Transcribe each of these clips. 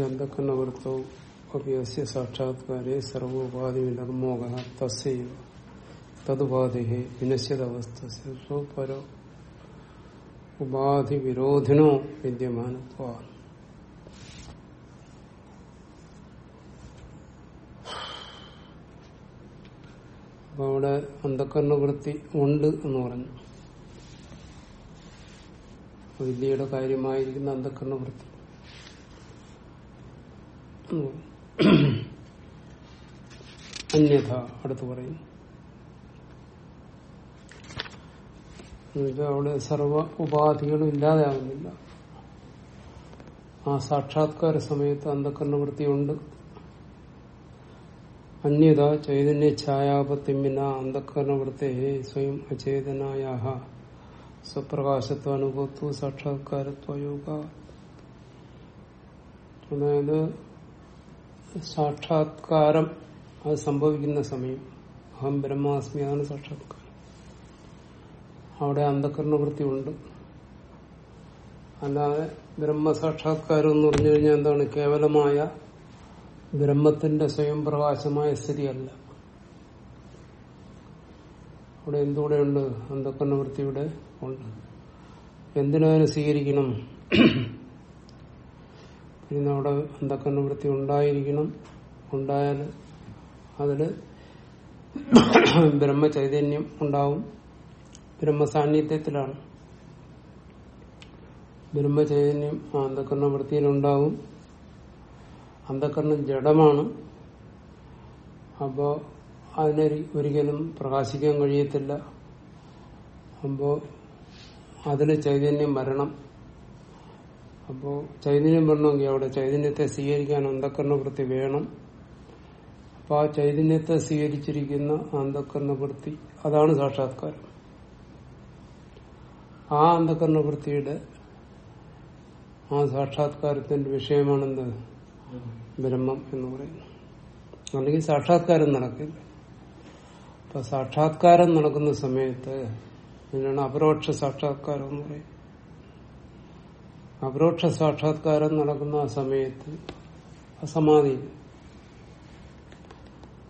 അന്ധക്കരണവൃത്തവും അഭ്യസ്യ സാക്ഷാത്കാരെ സർവോപാധി നിർമോഹ തസ്യൈവ തതുപാധിഹെ വിനശ്യതവസ്ഥ പരോ ഉപാധി വിരോധിനോ വിദ്യമാനത്വ അപ്പൊ അവിടെ അന്ധക്കരണവൃത്തി ഉണ്ട് എന്ന് പറഞ്ഞു. വിദ്യയുടെ കാര്യമായിരിക്കുന്ന അന്ധക്കരണവൃത്തി അന്യഥ അടുത്ത് പറയും. എന്നുവെച്ചാൽ അവിടെ സർവ ഉപാധികളും ഇല്ലാതെയാകുന്നില്ല ആ സാക്ഷാത്കാര സമയത്ത് അന്ധക്കരണവൃത്തിയുണ്ട് അന്യത ചൈതന്യ ഛായാപത്തിമിന അന്ധക്കരണവൃത്തെ സ്വയം അചേതനായ സ്വപ്രകാശത്വ അനുഭവത്വ സാക്ഷാത്കാരത്വ യോഗ. അതായത് സാക്ഷാത്കാരം അത് സംഭവിക്കുന്ന സമയം. അഹം ബ്രഹ്മാസ്മി അതാണ് സാക്ഷാത്കാരം. അവിടെ അന്ധകരണവൃത്തി ഉണ്ട്. അല്ലാതെ ബ്രഹ്മസാക്ഷാത്കാരം എന്ന് പറഞ്ഞു കഴിഞ്ഞാൽ എന്താണ്? കേവലമായ ബ്രഹ്മത്തിന്റെ സ്വയം പ്രകാശമായ സ്ഥിതിയല്ല. അവിടെ എന്തുകൂടെയുണ്ട്? അന്ധകരണവൃത്തിയുടെ ഉണ്ട്. എന്തിനതിനെ സ്വീകരിക്കണം? പിന്നെ അവിടെ അന്ധകരണവൃത്തി ഉണ്ടായിരിക്കണം. ഉണ്ടായാൽ അതിൽ ബ്രഹ്മചൈതന്യം ഉണ്ടാവും. ബ്രഹ്മസാന്നിധ്യത്തിലാണ്. ബ്രഹ്മചൈതന്യം ആ അന്ധകരണവൃത്തിയിലുണ്ടാവും അന്ധകരണം ജഡമാണ്. അപ്പോൾ അതിനെ ഒരിക്കലും പ്രകാശിക്കാൻ കഴിയത്തില്ല. അപ്പോൾ അതിന് ചൈതന്യം വരണം. അപ്പോ ചൈതന്യം വരണമെങ്കിൽ അവിടെ ചൈതന്യത്തെ സ്വീകരിക്കാൻ അന്ധക്കരണവൃത്തി വേണം. അപ്പൊ ആ ചൈതന്യത്തെ സ്വീകരിച്ചിരിക്കുന്ന അന്ധക്കരണവൃത്തി അതാണ് സാക്ഷാത്കാരം. ആ അന്ധക്കരണവൃത്തിയുടെ ആ സാക്ഷാത്കാരത്തിന്റെ വിഷയമാണെന്ത്? ബ്രഹ്മം എന്ന് പറയുന്നു അല്ലെങ്കിൽ സാക്ഷാത്കാരം നടക്കില്ല. അപ്പൊ സാക്ഷാത്കാരം നടക്കുന്ന സമയത്ത് ഇതിനാണ് അപരോക്ഷ സാക്ഷാത്കാരം എന്ന് പറയും അപരോക്ഷ സാക്ഷാത്കാരം നടക്കുന്ന ആ സമയത്ത് അസമാധി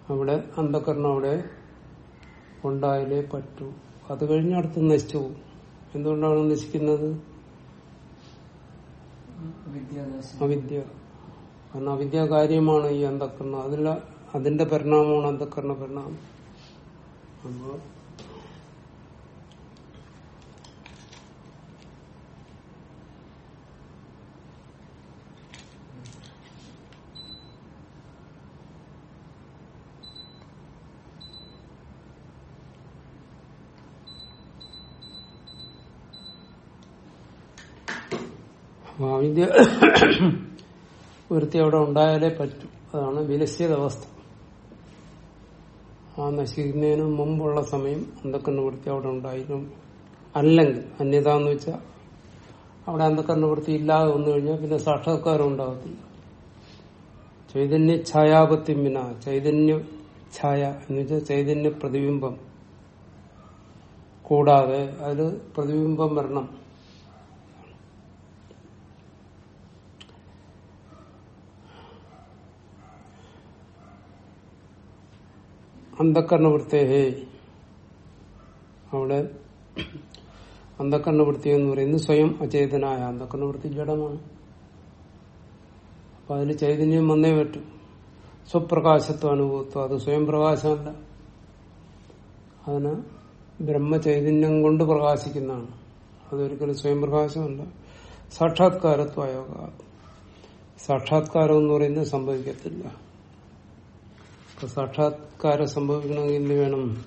അവിടെ അന്ധകരണം അവിടെ ഉണ്ടായാലേ പറ്റൂ. അത് കഴിഞ്ഞ് അടുത്ത് നശിച്ചു പോകും. എന്തുകൊണ്ടാണ് നശിക്കുന്നത്? അവിദ്യ. കാരണം അവിദ്യ കാര്യമാണ് ഈ അന്ധകരണം. അതില്ല അതിന്റെ പരിണാമമാണ് അന്ധകരണ പരിണാമം. അപ്പോ അവിദ്യ വൃത്തി അവിടെ ഉണ്ടായാലേ പറ്റൂ. അതാണ് വിലസ്യത അവസ്ഥ. ആ നശിക്കുന്നതിന് മുമ്പുള്ള സമയം അന്ധക്കണ്ണുവൃത്തി അവിടെ ഉണ്ടായിരുന്നു അല്ലെങ്കിൽ അന്യതാന്ന് വെച്ചാൽ അവിടെ അന്ധക്കണ്ണുവൃത്തി ഇല്ലാതെ വന്നു കഴിഞ്ഞാൽ പിന്നെ സാക്ഷാത്കാരം ഉണ്ടാകത്തില്ല ചൈതന്യ ഛായാപത്യമിന ചൈതന്യ ഛായ എന്ന് വെച്ചാൽ ചൈതന്യ പ്രതിബിംബം കൂടാതെ അതിൽ പ്രതിബിംബം വരണം. അന്ധകരണവൃത്തേഹേ അവിടെ അന്ധക്കരണവൃത്തി എന്ന് പറയുന്നത് സ്വയം അചേതനായ അന്ധക്കരണവൃത്തി ജഡമാണ്. അപ്പൊ അതിന് ചൈതന്യം വന്നേ പറ്റും. സ്വപ്രകാശത്വ അനുഭവത്വം അത് സ്വയം പ്രകാശമല്ല. അതിന് ബ്രഹ്മചൈതന്യം കൊണ്ട് പ്രകാശിക്കുന്നതാണ്. അതൊരിക്കലും സ്വയം പ്രകാശമല്ല. സാക്ഷാത്കാരത്വ യോഗ. സാക്ഷാത്കാരം എന്ന് പറയുന്നത് സംഭവിക്കത്തില്ല. സാക്ഷാത്കാരം സംഭവിക്കണമെങ്കിൽ എന്ത് വേണം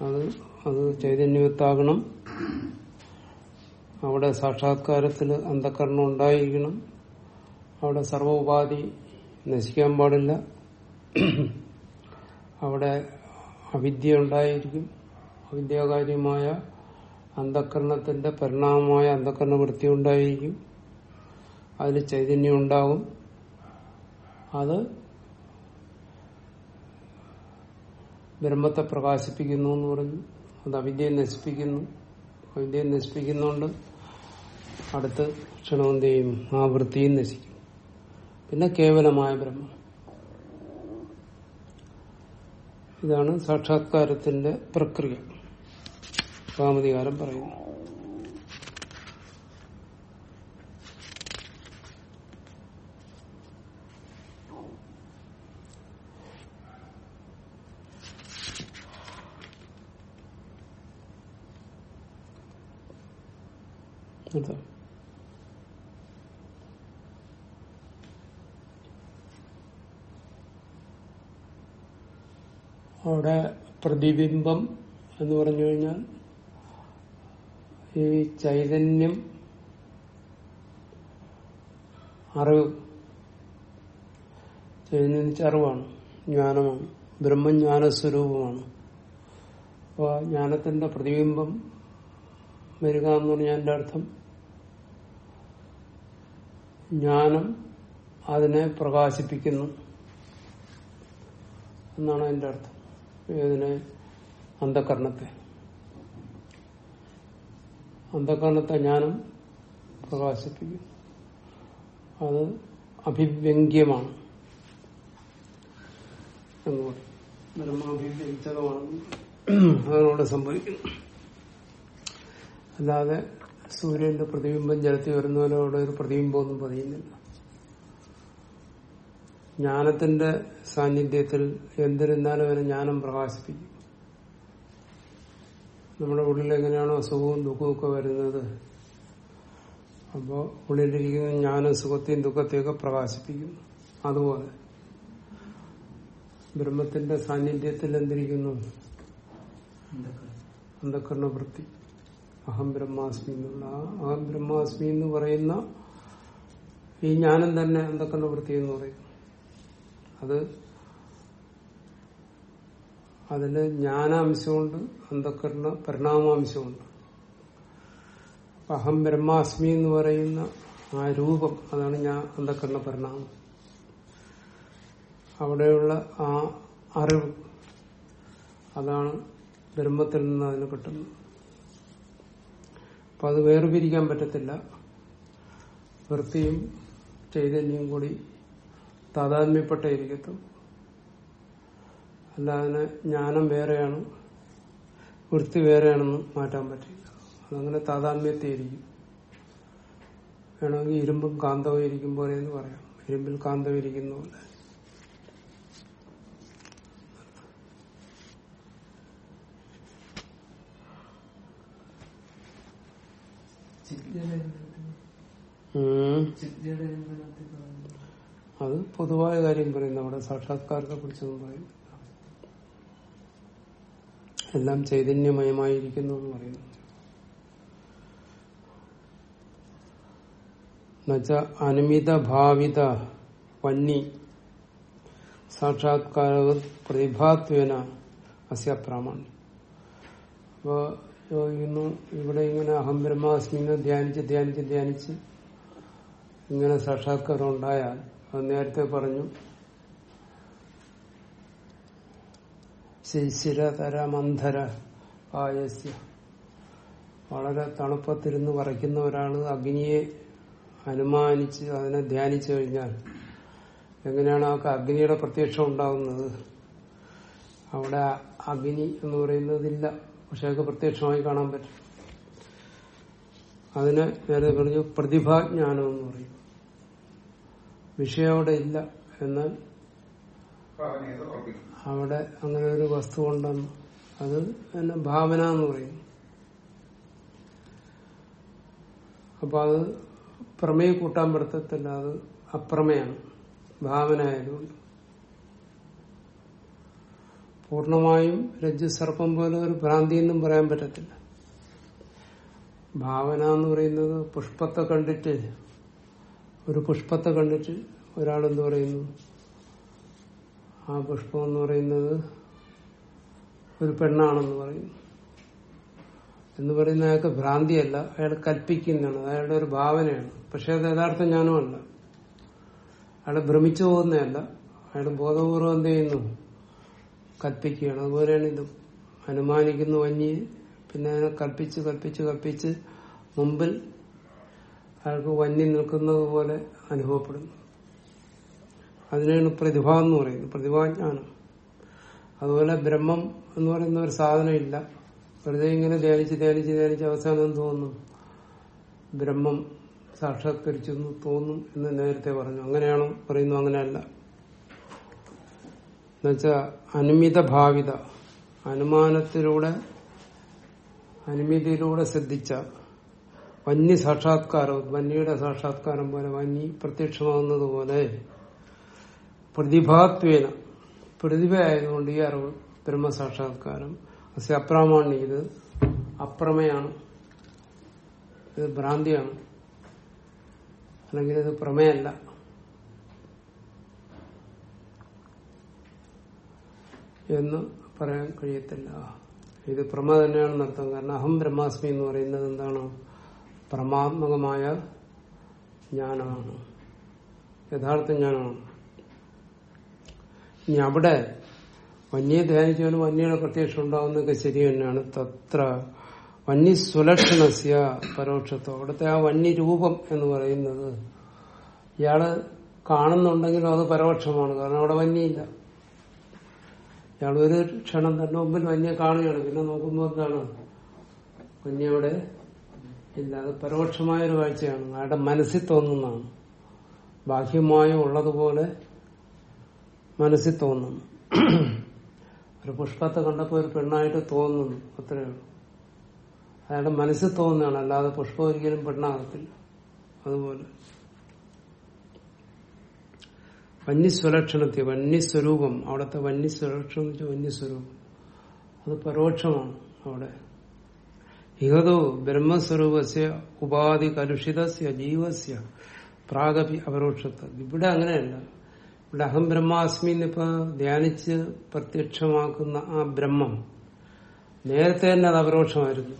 അത് അത് ചൈതന്യവത്താകണം. അവിടെ സാക്ഷാത്കാരത്തിൽ അന്ധകരണം ഉണ്ടായിരിക്കണം. അവിടെ സർവോപാധി നശിക്കാൻ പാടില്ല. അവിടെ അവിദ്യ ഉണ്ടായിരിക്കും. അവിദ്യാകാര്യമായ അന്ധകരണത്തിന്റെ പരിണാമമായ അന്ധകരണ വൃത്തി ഉണ്ടായിരിക്കും. അതിൽ ചൈതന്യം ഉണ്ടാകും. അത് ബ്രഹ്മത്തെ പ്രകാശിപ്പിക്കുന്നു എന്ന് പറഞ്ഞു. അത് അവിദ്യയെ നശിപ്പിക്കുന്നു. അവിദ്യയെ നശിപ്പിക്കുന്നുണ്ട് അടുത്ത് ക്ഷണമെന്ത് ചെയ്യും? ആ വൃത്തിയും നശിക്കും. പിന്നെ കേവലമായ ബ്രഹ്മം. ഇതാണ് സാക്ഷാത്കാരത്തിന്റെ പ്രക്രിയ. കാമതികാരം പറയുന്നു അതാ അവിടെ പ്രതിബിംബം എന്ന് പറഞ്ഞു കഴിഞ്ഞാൽ ഈ ചൈതന്യം അറിവ്. ചൈതന്യം അറിവാണ് ജ്ഞാനമാണ് ബ്രഹ്മജ്ഞാന സ്വരൂപമാണ് അപ്പോൾ ജ്ഞാനത്തിന്റെ പ്രതിബിംബം വരിക എന്ന് പറഞ്ഞാൽ എന്റെ അർത്ഥം ജ്ഞാനം അതിനെ പ്രകാശിപ്പിക്കുന്നു എന്നാണ് അതിന്റെ അർത്ഥം. ഇതിനെ അന്ധകരണത്തെ. അന്ധകരണത്തെ ജ്ഞാനം പ്രകാശിപ്പിക്കും. അത് അഭിവ്യംഗ്യമാണ് എന്ന് പറയും. അതിനോട് സംഭവിക്കുന്നു. അല്ലാതെ സൂര്യന്റെ പ്രതിബിംബം ജലത്തിൽ വരുന്നതിനോട് ഒരു പ്രതിബിംബമൊന്നും പതിയുന്നില്ല ജ്ഞാനത്തിന്റെ സാന്നിധ്യത്തിൽ എന്തിരുന്നാലും അതിനെ ജ്ഞാനം പ്രകാശിപ്പിക്കും. നമ്മുടെ ഉള്ളിൽ എങ്ങനെയാണോ സുഖവും ദുഃഖവും ഒക്കെ വരുന്നത് അപ്പോ ഉള്ളിലിരിക്കുന്ന ജ്ഞാനം സുഖത്തെയും ദുഃഖത്തെയൊക്കെ പ്രകാശിപ്പിക്കുന്നു അതുപോലെ ബ്രഹ്മത്തിന്റെ സാന്നിധ്യത്തിൽ എന്തിരിക്കുന്നു? അന്ധകരണ വൃത്തി അഹം ബ്രഹ്മാസ്മി എന്നുള്ള അഹം ബ്രഹ്മാസ്മി എന്ന് പറയുന്ന ഈ ജ്ഞാനം തന്നെ അന്ധകരണ വൃത്തി എന്ന് പറയും. അത് അതിൽ ജ്ഞാനാംശമുണ്ട് അന്ധക്കരണ പരിണാമാംശമുണ്ട്. അഹം ബ്രഹ്മാസ്മി എന്ന് പറയുന്ന ആ രൂപം അതാണ് ഞാൻ അന്ധക്കരണ പരിണാമം. അവിടെയുള്ള ആ അറിവ് അതാണ് ബ്രഹ്മത്തിൽ നിന്ന് അതിന് കിട്ടുന്നത് അപ്പൊ അത് വേർപിരിക്കാൻ പറ്റത്തില്ല. വൃത്തിയും ചൈതന്യവും കൂടി താതാത്മ്യപ്പെട്ടേ ഇരിക്കത്തും അല്ലാതെ ജ്ഞാനം വേറെയാണ് വൃത്തി വേറെയാണെന്ന് മാറ്റാൻ പറ്റില്ല. അതങ്ങനെ താതാത്മ്യത്തെ ഇരിക്കും വേണമെങ്കിൽ ഇരുമ്പും കാന്തവും ഇരിക്കും പോലെ എന്ന് പറയാം. ഇരുമ്പിൽ കാന്തം ഇരിക്കുന്ന പോലെ. ഉം. അത് പൊതുവായ കാര്യം പറയുന്നു അവിടെ സാക്ഷാത്കാരത്തെ കുറിച്ചൊന്നും പറയുന്നു എല്ലാം ചൈതന്യമയമായിരിക്കുന്നു എന്ന് പറയുന്നു അനുമിത ഭാവിത വന്നി സാക്ഷാത്കാര പ്രതിഭാത്വേന അസ്യ പ്രാമാണ്യം അപ്പോ ചോദിക്കുന്നു ഇവിടെ ഇങ്ങനെ അഹം ബ്രഹ്മാസ്മിനെ ധ്യാനിച്ച് ധ്യാനിച്ച് ധ്യാനിച്ച് ഇങ്ങനെ സാക്ഷാത്കാരം ഉണ്ടായാൽ അത് നേരത്തെ പറഞ്ഞു ശിശിരതര മന്ധര ആയസ്യ വളരെ തണുപ്പത്തിരുന്ന് വരയ്ക്കുന്ന ഒരാൾ അഗ്നിയെ അനുമാനിച്ച് അതിനെ ധ്യാനിച്ചു കഴിഞ്ഞാൽ എങ്ങനെയാണ് ആ അഗ്നിയുടെ പ്രത്യക്ഷം ഉണ്ടാകുന്നത് അവിടെ അഗ്നി എന്ന് പറയുന്നതില്ല പക്ഷെ അതൊക്കെ പ്രത്യക്ഷമായി കാണാൻ പറ്റും. അതിന് നേരത്തെ പറഞ്ഞു പ്രതിഭാജ്ഞാനം എന്ന് പറയും. വിഷയം അവിടെ ഇല്ല എന്നാൽ അവിടെ അങ്ങനെ ഒരു വസ്തു ഉണ്ടെന്ന് അത് എന്നെ ഭാവന എന്ന് പറയും. അപ്പൊ അത് പ്രമേയ കൂട്ടാൻ പറ്റത്തില്ല അത് അപ്രമേയാണ്. ഭാവന ആയതുകൊണ്ട് പൂർണമായും രജ്ജു സർപ്പം പോലെ ഒരു ഭ്രാന്തി എന്നും പറയാൻ പറ്റത്തില്ല. ഭാവന എന്ന് പറയുന്നത് പുഷ്പത്തെ കണ്ടിട്ട് ഒരു പുഷ്പത്തെ കണ്ടിട്ട് ഒരാൾ എന്ത് പറയുന്നു? ആ പുഷ്പം എന്ന് പറയുന്നത് ഒരു പെണ്ണാണെന്ന് പറയുന്നു. എന്ന് പറയുന്ന അയാൾക്ക് ഭ്രാന്തിയല്ല അയാൾ കൽപ്പിക്കുന്നതാണ് അയാളുടെ ഒരു ഭാവനയാണ്. പക്ഷെ അത് യഥാർത്ഥ ജ്ഞാനമല്ല. അയാൾ ഭ്രമിച്ചു പോകുന്നതല്ല അയാൾ ബോധപൂർവം എന്ത് ചെയ്യുന്നു? കൽപ്പിക്കുകയാണ്. അതുപോലെയാണ് ഇതും. അനുമാനിക്കുന്നു വന്യെ പിന്നെ അതിനെ കൽപ്പിച്ച് കൽപ്പിച്ച് കൽപ്പിച്ച് മുമ്പിൽ അയാൾക്ക് വന്യം നിൽക്കുന്നത് പോലെ അനുഭവപ്പെടുന്നു. അതിനാണ് പ്രതിഭ എന്ന് പറയുന്നത്. പ്രതിഭാജ്ഞാനം. അതുപോലെ ബ്രഹ്മം എന്ന് പറയുന്ന ഒരു സാധനം ഇല്ല വെറുതെ ഇങ്ങനെ ധ്യാനിച്ച് ധ്യാനിച്ച് ധ്യാനിച്ച് അവസാനം തോന്നും ബ്രഹ്മം സാക്ഷാത്കരിച്ചു തോന്നും എന്ന് നേരത്തെ പറഞ്ഞു. അങ്ങനെയാണോ? പറയുന്നു അങ്ങനെയല്ല. എന്നുവെച്ചാ അനുമിത ഭാവിത. അനുമാനത്തിലൂടെ അനുമിതിയിലൂടെ ശ്രദ്ധിച്ച വന്യ സാക്ഷാത്കാരം വന്യയുടെ സാക്ഷാത്കാരം പോലെ വന്യ പ്രത്യക്ഷമാകുന്നത് പോലെ പ്രതിഭാത്വേന പ്രതിഭയായതുകൊണ്ട് ഈ അറിവ് ബ്രഹ്മസാക്ഷാത്കാരം പക്ഷെ അപ്രാമാണി ഇത് അപ്രമയാണ്. ഇത് ഭ്രാന്തിയാണ്. അല്ലെങ്കിൽ ഇത് പ്രമേയല്ല. എന്ന് പറയാൻ കഴിയത്തില്ല. ഇത് പ്രമ തന്നെയാണെന്ന് അർത്ഥം കാരണം അഹം ബ്രഹ്മാസ്മി എന്ന് പറയുന്നത് എന്താണ്? പ്രമാത്മകമായ ജ്ഞാനമാണ്. യഥാർത്ഥ ജ്ഞാനമാണ്. ഇനി അവിടെ വന്യെ ധ്യാനിച്ചവന് വന്യയുടെ പ്രത്യക്ഷം ഉണ്ടാവുന്നതൊക്കെ ശരി തന്നെയാണ്. തത്ര വന്യസുലക്ഷണസ്യ പരോക്ഷത്വം. അവിടുത്തെ ആ വന്യരൂപം എന്ന് പറയുന്നത് ഇയാൾ കാണുന്നുണ്ടെങ്കിലും അത് പരോക്ഷമാണ്. കാരണം അവിടെ വന്യയില്ല. ഇയാൾ ഒരു ക്ഷണം തന്നെ മുമ്പിൽ വന്യ കാണുകയാണ്. പിന്നെ നോക്കുമ്പോൾ എന്താണ്? വന്യ അവിടെ ഇല്ല അത് പരോക്ഷമായൊരു കാഴ്ചയാണ് അയാളുടെ മനസ്സിൽ തോന്നുന്നതാണ്. ബാഹ്യമായും ഉള്ളതുപോലെ മനസ്സിൽ തോന്നുന്നു. ഒരു പുഷ്പത്തെ കണ്ടപ്പോൾ ഒരു പെണ്ണായിട്ട് തോന്നുന്നു. അത്രയേ ഉള്ളൂ. അയാളുടെ മനസ്സിൽ തോന്നുന്നതാണ്. അല്ലാതെ പുഷ്പം ഒരിക്കലും പെണ്ണാകത്തില്ല. അതുപോലെ. വന്യസ്വലക്ഷണത്തെ വന്യസ്വരൂപം. അവിടുത്തെ വന്യസ്വലക്ഷണം എന്ന് വെച്ചാൽ വന്യസ്വരൂപം. അത് പരോക്ഷമാണ് അവിടെ. ഇഹതോ ബ്രഹ്മസ്വരൂപസ്യ ഉപാധി കലുഷിതസ്യ ജീവസ്യ. പ്രാഗപി അപരോക്ഷത്വം ഇവിടെ അങ്ങനെയല്ല. ഇവിടെ അഹം ബ്രഹ്മാസ്മി എന്നിപ്പോ ധ്യാനിച്ച് പ്രത്യക്ഷമാക്കുന്ന ആ ബ്രഹ്മം നേരത്തെ തന്നെ അത് അപരോക്ഷമായിരുന്നു.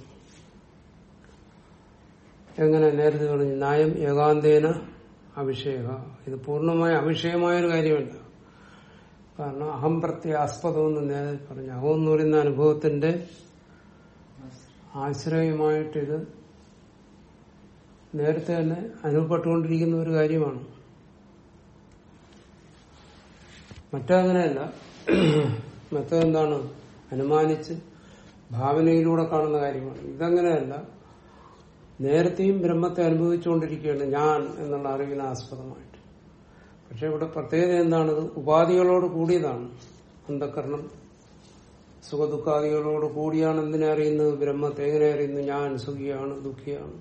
എങ്ങനെ? നേരത്തെ പറഞ്ഞു ന്യായം ഏകാന്തേന അഭിഷേക ഇത് പൂർണമായ അഭിഷേകമായ ഒരു കാര്യമല്ല. കാരണം അഹം പ്രത്യാസ്പദം എന്ന് നേരത്തെ പറഞ്ഞു. അഹം എന്ന് പറയുന്ന അനുഭവത്തിന്റെ ആശ്രയമായിട്ടിത് നേരത്തെ തന്നെ അനുഭവപ്പെട്ടുകൊണ്ടിരിക്കുന്ന ഒരു കാര്യമാണ്. മറ്റങ്ങനെയല്ല മറ്റെന്താണ് അനുമാനിച്ച് ഭാവനയിലൂടെ കാണുന്ന കാര്യമാണ്. ഇതങ്ങനെയല്ല നേരത്തെയും ബ്രഹ്മത്തെ അനുഭവിച്ചുകൊണ്ടിരിക്കുകയാണ് ഞാൻ എന്നുള്ള അറിവിന് ആസ്പദമായിട്ട്. പക്ഷെ ഇവിടെ പ്രത്യേകത എന്താണത്? ഉപാധികളോട് കൂടിയതാണ് അന്ധകരണം. സുഖദുഃഖാദികളോട് കൂടിയാണ് എന്തിനെ അറിയുന്നത്? ബ്രഹ്മത്തെ എങ്ങനെ അറിയുന്നു ഞാൻ സുഖിയാണ് ദുഃഖിയാണ്.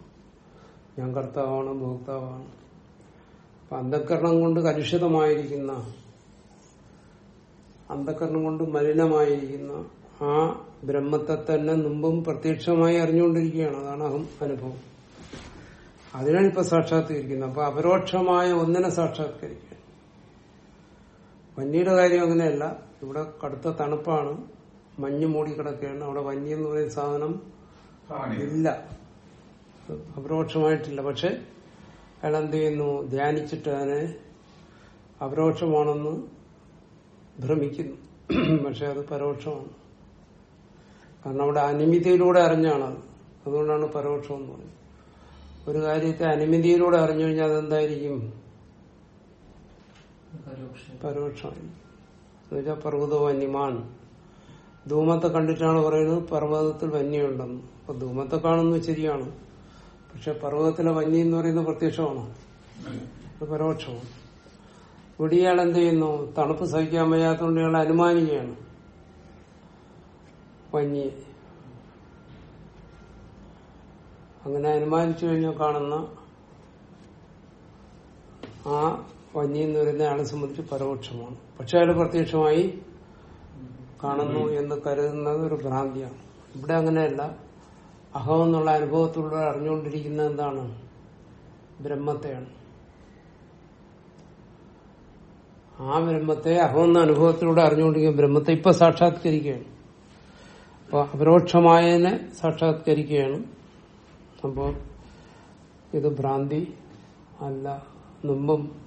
ഞാൻ കർത്താവാണ് ഭോക്താവാണ്. അപ്പൊ അന്ധക്കരണം കൊണ്ട് കലുഷിതമായിരിക്കുന്ന അന്ധക്കരണം കൊണ്ട് മലിനമായിരിക്കുന്ന ആ ബ്രഹ്മത്തെ തന്നെ മുമ്പും പ്രത്യക്ഷമായി അറിഞ്ഞുകൊണ്ടിരിക്കുകയാണ്. അതാണ് അഹം അനുഭവം. അതിനാണ് ഇപ്പൊ സാക്ഷാത്കരിക്കുന്നത്. അപ്പൊ അപരോക്ഷമായ ഒന്നിനെ സാക്ഷാത്കരിക്കുക. വന്യയുടെ കാര്യം അങ്ങനെയല്ല. ഇവിടെ കടുത്ത തണുപ്പാണ്. മഞ്ഞ് മൂടിക്കിടക്കുകയാണ്. അവിടെ വന്യ എന്ന് പറയുന്ന സാധനം ഇല്ല. അപരോക്ഷമായിട്ടില്ല. പക്ഷെ അയാൾ എന്ത് ചെയ്യുന്നു? ധ്യാനിച്ചിട്ട് അതിനെ അപരോക്ഷമാണെന്ന് ഭ്രമിക്കുന്നു. പക്ഷെ അത് പരോക്ഷമാണ്. കാരണം അവിടെ അനിമിതിയിലൂടെ അറിഞ്ഞാണ് അത് അതുകൊണ്ടാണ് പരോക്ഷം എന്ന് പറയുന്നത്. ഒരു കാര്യത്തെ അനിമിതിയിലൂടെ അറിഞ്ഞു കഴിഞ്ഞാൽ അതെന്തായിരിക്കും? പരോക്ഷമായി എന്നുവെച്ചാൽ പർവതോ വന്യമാൻ ധൂമത്തെ കണ്ടിട്ടാണ് പറയുന്നത് പർവതത്തിൽ വന്യുണ്ടെന്ന് അപ്പൊ ധൂമത്തെ കാണുന്നത് ശരിയാണ്. പക്ഷെ പർവതത്തിലെ വന്യ എന്ന് പറയുന്നത് പ്രത്യക്ഷമാണ്. പരോക്ഷമാണ്. ഇവിടെ ഇയാൾ എന്ത് ചെയ്യുന്നു? തണുപ്പ് സഹിക്കാൻ വയ്യാത്തതുകൊണ്ട് ഇയാൾ അനുമാനിക്കുകയാണ്. വന്യ അങ്ങനെ അനുമാനിച്ചു കഴിഞ്ഞാൽ കാണുന്ന ആ വന്യെന്ന് പറയുന്ന ആളെ സംബന്ധിച്ച് പരോക്ഷമാണ്. പക്ഷെ അയാൾ പ്രത്യക്ഷമായി കാണുന്നു എന്ന് കരുതുന്നത് ഒരു ഭ്രാന്തിയാണ്. ഇവിടെ അങ്ങനെയല്ല. അഹം എന്നുള്ള അനുഭവത്തിലൂടെ അറിഞ്ഞുകൊണ്ടിരിക്കുന്നത് എന്താണ്? ബ്രഹ്മത്തെയാണ്. ആ ബ്രഹ്മത്തെ അഹം എന്ന അനുഭവത്തിലൂടെ അറിഞ്ഞുകൊണ്ടിരിക്കുന്ന ബ്രഹ്മത്തെ ഇപ്പൊ സാക്ഷാത്കരിക്കുകയാണ്. അപ്പൊ അപരോക്ഷമായതിനെ സാക്ഷാത്കരിക്കുകയാണ്. അപ്പോൾ ഇത് ഭ്രാന്തി അല്ല. മുമ്പും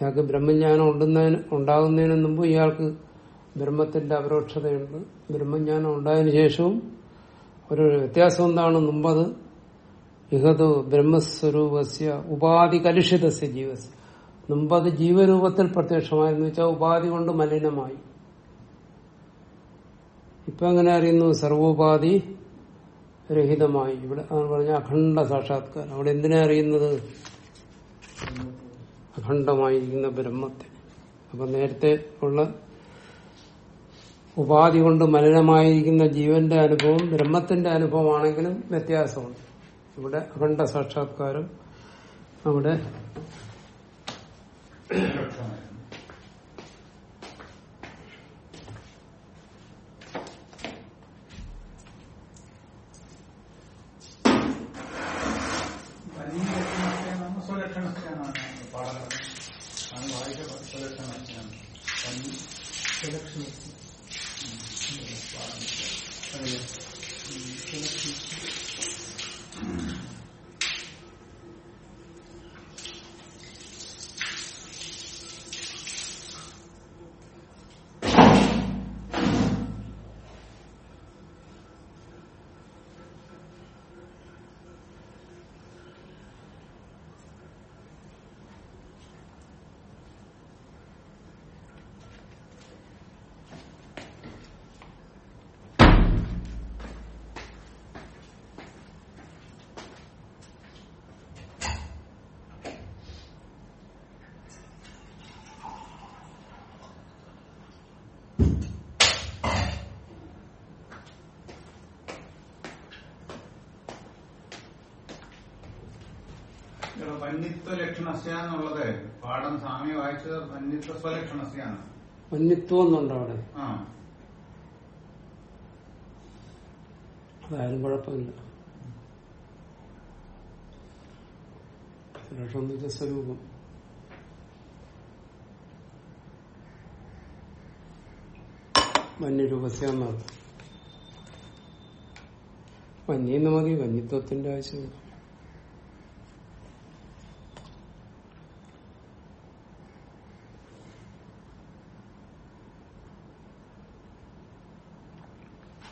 ഇയാൾക്ക് ബ്രഹ്മജ്ഞാനം ഉണ്ടെന്നതിന് ഉണ്ടാകുന്നതിന് മുമ്പ് ഇയാൾക്ക് ബ്രഹ്മത്തിന്റെ അപരോക്ഷതയുണ്ട്. ബ്രഹ്മജ്ഞാനം ഉണ്ടായതിനു ശേഷവും ഒരു വ്യത്യാസം എന്താണ് മുമ്പത്? ഇഹത് ബ്രഹ്മസ്വരൂപസ്യ ഉപാധി കലുഷിതസ്യ ജീവസ് മുമ്പത് ജീവരൂപത്തിൽ പ്രത്യക്ഷമായെന്ന് വെച്ചാൽ ഉപാധി കൊണ്ട് മലിനമായി. ഇപ്പൊ എങ്ങനെ അറിയുന്നു? സർവോപാധി രഹിതമായി. ഇവിടെ പറഞ്ഞ അഖണ്ഡ സാക്ഷാത്കാരം. അവിടെ എന്തിനാ അറിയുന്നത്? അഖണ്ഡമായിരിക്കുന്ന ബ്രഹ്മത്തെ. അപ്പൊ നേരത്തെ ഉള്ള ഉപാധി കൊണ്ട് മലിനമായിരിക്കുന്ന ജീവന്റെ അനുഭവം ബ്രഹ്മത്തിന്റെ അനുഭവമാണെങ്കിലും വ്യത്യാസമുണ്ട്. ഇവിടെ അഖണ്ഡ സാക്ഷാത്കാരം അവിടെ വന്യത്വ ലക്ഷണസ്യ എന്നുള്ളത് പാഠം സ്വാമി വായിച്ചത് വന്യത്വ സ്വലക്ഷണസ്യാണ് വന്യത്വം എന്നുണ്ടോ അവിടെ അതായാലും കുഴപ്പമില്ല. ലക്ഷം എന്ന് വെച്ചാൽ സ്വരൂപം വന്യരൂപസ്യാന്നാണ് വന്യെന്ന് മതി വന്യത്വത്തിന്റെ ആവശ്യമില്ല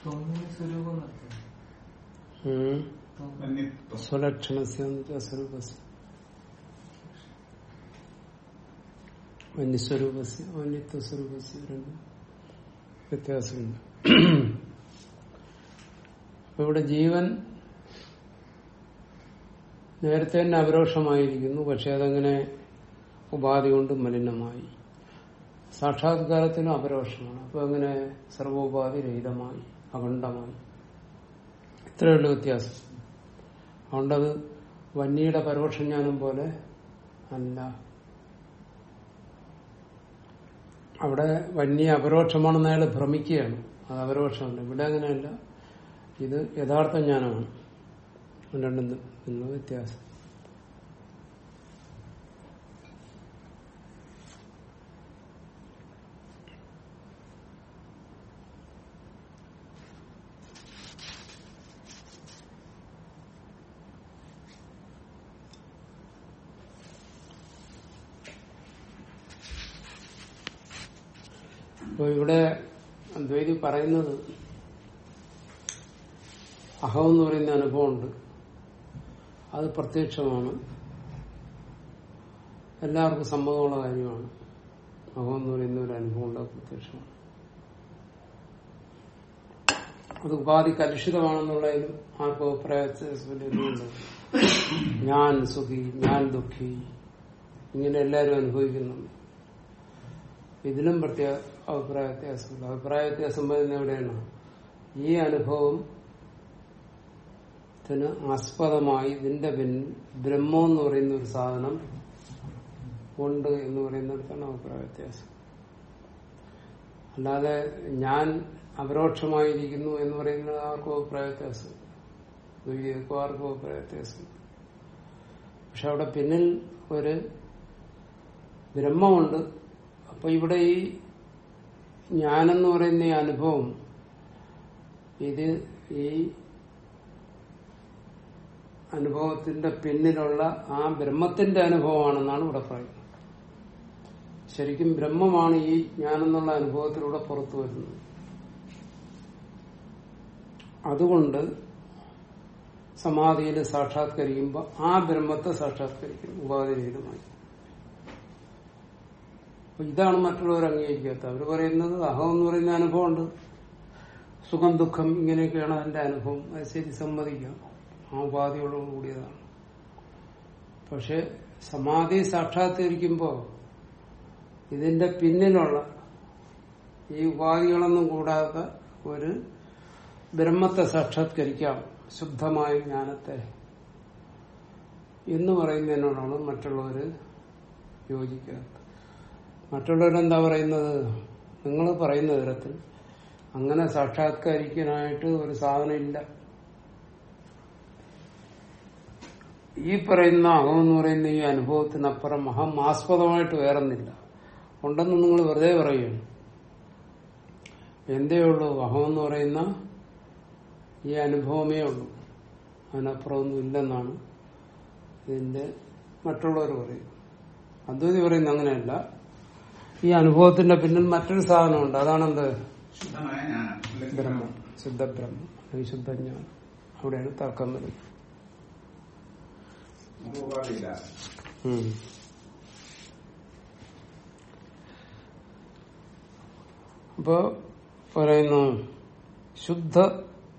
തോന്നിയ സ്വരൂപം നടത്തും ഉം. വന്യത്വം സ്വലക്ഷണസ്യ സ്വരൂപസ്യ. വന്യസ്വരൂപസ്യ വന്യത്വ സ്വരൂപസ്യ രണ്ടും വ്യത്യാസമുണ്ട്. ഇവിടെ ജീവൻ നേരത്തെ തന്നെ അപരോക്ഷമായിരിക്കുന്നു പക്ഷെ അതങ്ങനെ ഉപാധി കൊണ്ട് മലിനമായി. സാക്ഷാത്കാരത്തിനും അപരോക്ഷമാണ് അപ്പൊ അങ്ങനെ സർവോപാധി രഹിതമായി. അഖണ്ഡമായി ഇത്രയുള്ള വ്യത്യാസം. അതുകൊണ്ടത് വന്യയുടെ പരോക്ഷജ്ഞാനം പോലെ അല്ല. അവിടെ വന്യ അപരോക്ഷമാണെന്ന് അയാൾ ഭ്രമിക്കുകയാണ്. അത് അപരോക്ഷമല്ല. ഇവിടെ അങ്ങനെയല്ല. ഇത് യഥാർത്ഥ ജ്ഞാനമാണ് രണ്ടും വ്യത്യാസം. അപ്പൊ ഇവിടെ അദ്വൈതി പറയുന്നത് അഹം എന്ന് പറയുന്ന അനുഭവമുണ്ട്. അത് പ്രത്യക്ഷമാണ്. എല്ലാവർക്കും സമ്മതമുള്ള കാര്യമാണ്. അഹം എന്ന് പറയുന്ന ഒരു അനുഭവമുണ്ട് അത് പ്രത്യക്ഷമാണ്. അത് ഉപാധി കലുഷിതമാണെന്നുള്ളതിലും ആർക്കും അഭിപ്രായത്തിലുണ്ട് ഞാൻ സുഖി ഞാൻ ദുഃഖി ഇങ്ങനെ എല്ലാവരും അനുഭവിക്കുന്നുണ്ട്. ഇതിലും പ്രത്യേക അഭിപ്രായ വ്യത്യാസമുണ്ട്. അഭിപ്രായ വ്യത്യാസം വരുന്ന എവിടെയാണ്? ഈ അനുഭവം ത്തിന് ആസ്പദമായി ഇതിന്റെ പിന്നിൽ ബ്രഹ്മം എന്ന് പറയുന്ന ഒരു സാധനം ഉണ്ട് എന്ന് പറയുന്നിടത്താണ് അഭിപ്രായ വ്യത്യാസം. അല്ലാതെ ഞാൻ അപരോക്ഷമായിരിക്കുന്നു എന്ന് പറയുന്നത് ആർക്കും അഭിപ്രായ വ്യത്യാസം ദ്വൈതികർക്കും ആർക്കും അഭിപ്രായ വ്യത്യാസം പക്ഷെ അവിടെ പിന്നിൽ ഒരു ബ്രഹ്മമുണ്ട്. അപ്പൊ ഇവിടെ ഈ ഞാനെന്ന് പറയുന്ന ഈ അനുഭവം ഇത് ഈ അനുഭവത്തിന്റെ പിന്നിലുള്ള ആ ബ്രഹ്മത്തിന്റെ അനുഭവമാണെന്നാണ് ഇവിടെ പറയുന്നത്. ശരിക്കും ബ്രഹ്മമാണ് ഈ ഞാനെന്നുള്ള അനുഭവത്തിലൂടെ പുറത്തു വരുന്നത്. അതുകൊണ്ട് സമാധിയിൽ സാക്ഷാത്കരിക്കുമ്പോൾ ആ ബ്രഹ്മത്തെ സാക്ഷാത്കരിക്കും ഉപാധിരഹിതമായി അപ്പൊ ഇതാണ് മറ്റുള്ളവർ അംഗീകരിക്കാത്ത. അവർ പറയുന്നത് അഹം എന്ന് പറയുന്ന അനുഭവമുണ്ട്. സുഖം ദുഃഖം ഇങ്ങനെയൊക്കെയാണ് അതിന്റെ അനുഭവം. അത് ശരി സമ്മതിക്കാം. ആ ഉപാധിയോടുകൂടി കൂടിയതാണ്. പക്ഷെ സമാധി സാക്ഷാത്കരിക്കുമ്പോൾ ഇതിന്റെ പിന്നിലുള്ള ഈ ഉപാധികളൊന്നും കൂടാതെ ഒരു ബ്രഹ്മത്തെ സാക്ഷാത്കരിക്കാം. ശുദ്ധമായ ജ്ഞാനത്തെ എന്ന് പറയുന്നതിനോടാണ് മറ്റുള്ളവർ യോജിക്കാത്തത്. മറ്റുള്ളവരെന്താ പറയുന്നത്? നിങ്ങൾ പറയുന്ന തരത്തിൽ അങ്ങനെ സാക്ഷാത്കരിക്കാനായിട്ട് ഒരു സാധനം ഇല്ല. ഈ പറയുന്ന അഹം എന്ന് പറയുന്ന ഈ അനുഭവത്തിനപ്പുറം അഹം ആസ്പദമായിട്ട് വേറൊന്നില്ല. ഉണ്ടെന്ന് നിങ്ങൾ വെറുതെ പറയുകയാണ്. എന്തേ ഉള്ളൂ? അഹം എന്ന് പറയുന്ന ഈ അനുഭവമേ ഉള്ളൂ. അതിനപ്പുറമൊന്നും ഇല്ലെന്നാണ് ഇതിന്റെ മറ്റുള്ളവർ പറയും അദ്വൈതി പറയുന്ന അങ്ങനെയല്ല. ഈ അനുഭവത്തിന്റെ പിന്നിൽ മറ്റൊരു സാധനമുണ്ട്. അതാണെന്ത്? ബ്രഹ്മം. ശുദ്ധബ്രഹ്മം. അല്ലെങ്കിൽ ശുദ്ധജ്ഞാനം അവിടെയാണ് തർക്കം വരുന്നത് അപ്പൊ പറയുന്നു ശുദ്ധ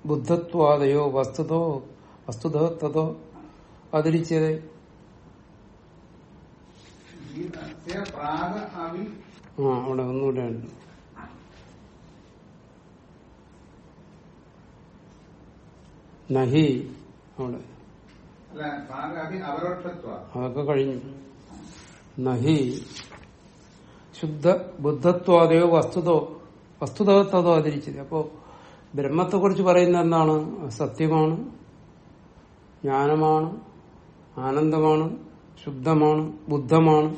ബുദ്ധത്വാദയോ വസ്തുതോ വസ്തുതോ തതോ അതിരിച്ചത് അവിടെ ഒന്നുകൂടെ ഉണ്ട്. നഹി അവിടെ. അതൊക്കെ കഴിഞ്ഞു. നഹി ശുദ്ധ ബുദ്ധത്വാദയോ വസ്തുതോ വസ്തുതത്വതോ ആദരിച്ചത് അപ്പോ ബ്രഹ്മത്തെ കുറിച്ച് പറയുന്നത് എന്താണ്? സത്യമാണ് ജ്ഞാനമാണ് ആനന്ദമാണ് ശുദ്ധമാണ് ബുദ്ധമാണ്.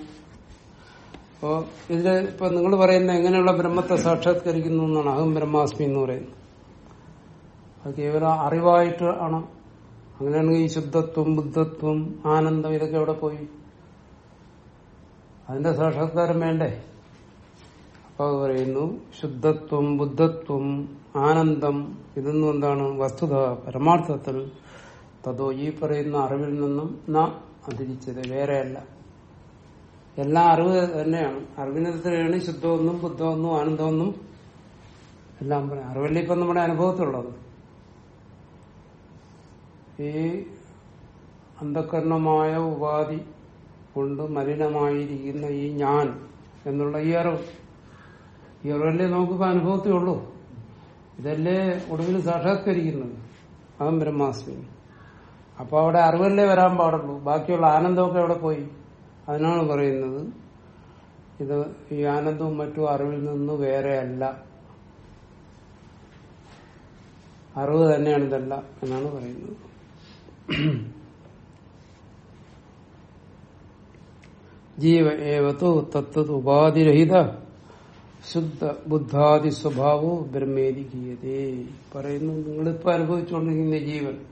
അപ്പോ ഇതിൽ ഇപ്പൊ നിങ്ങൾ പറയുന്ന എങ്ങനെയുള്ള ബ്രഹ്മത്തെ സാക്ഷാത്കരിക്കുന്നു എന്നാണ് അഹം ബ്രഹ്മാസ്മി എന്ന് പറയുന്നത്. അത് കേവലം അറിവായിട്ട് ആണ്. അങ്ങനെയാണെങ്കിൽ ഈ ശുദ്ധത്വം ബുദ്ധത്വം ആനന്ദം ഇതൊക്കെ എവിടെ പോയി? അതിന്റെ സാക്ഷാത്കാരം വേണ്ടേ? അപ്പൊ പറയുന്നു ശുദ്ധത്വം ബുദ്ധത്വം ആനന്ദം ഇതൊന്നും എന്താണ് വസ്തുത പരമാർത്ഥത്തിൽ തതോ ഈ പറയുന്ന അറിവിൽ നിന്നും അതിരിച്ചത് വേറെയല്ല. എല്ലാ അറിവ് തന്നെയാണ്. അറിവിനെത്രയാണ് ശുദ്ധമൊന്നും ബുദ്ധമൊന്നും ആനന്ദമൊന്നും എല്ലാം പറയാം. അറിവല്ലേ ഇപ്പം നമ്മുടെ അനുഭവത്തിലുള്ളത്? ഈ അന്ധകരണമായ ഉപാധി കൊണ്ട് മലിനമായിരിക്കുന്ന ഈ ഞാൻ എന്നുള്ള ഈ അറിവ്. ഈ അറിവല്ലേ നമുക്കിപ്പോൾ അനുഭവത്തേ ഉള്ളൂ ഇതല്ലേ ഒടുവിൽ സാക്ഷാത്കരിക്കുന്നത്. അതം ബ്രഹ്മാസ്മി. അപ്പൊ അവിടെ അറിവല്ലേ വരാൻ പാടുള്ളൂ ബാക്കിയുള്ള ആനന്ദമൊക്കെ അവിടെ പോയി. അതിനാണ് പറയുന്നത്. ഇത് ഈ ആനന്ദവും മറ്റും അറിവിൽ നിന്ന് വേറെയല്ല. അറിവ് തന്നെയാണ് ഇതല്ല എന്നാണ് പറയുന്നത്. ജീവ ഏവത്തോ തത്തത് ഉപാധിരഹിത ശുദ്ധ ബുദ്ധാദി സ്വഭാവോ ബ്രഹ്മേരിക്കീയതേ പറയുന്നു നിങ്ങളിപ്പോ അനുഭവിച്ചുകൊണ്ടിരിക്കുന്ന ജീവൻ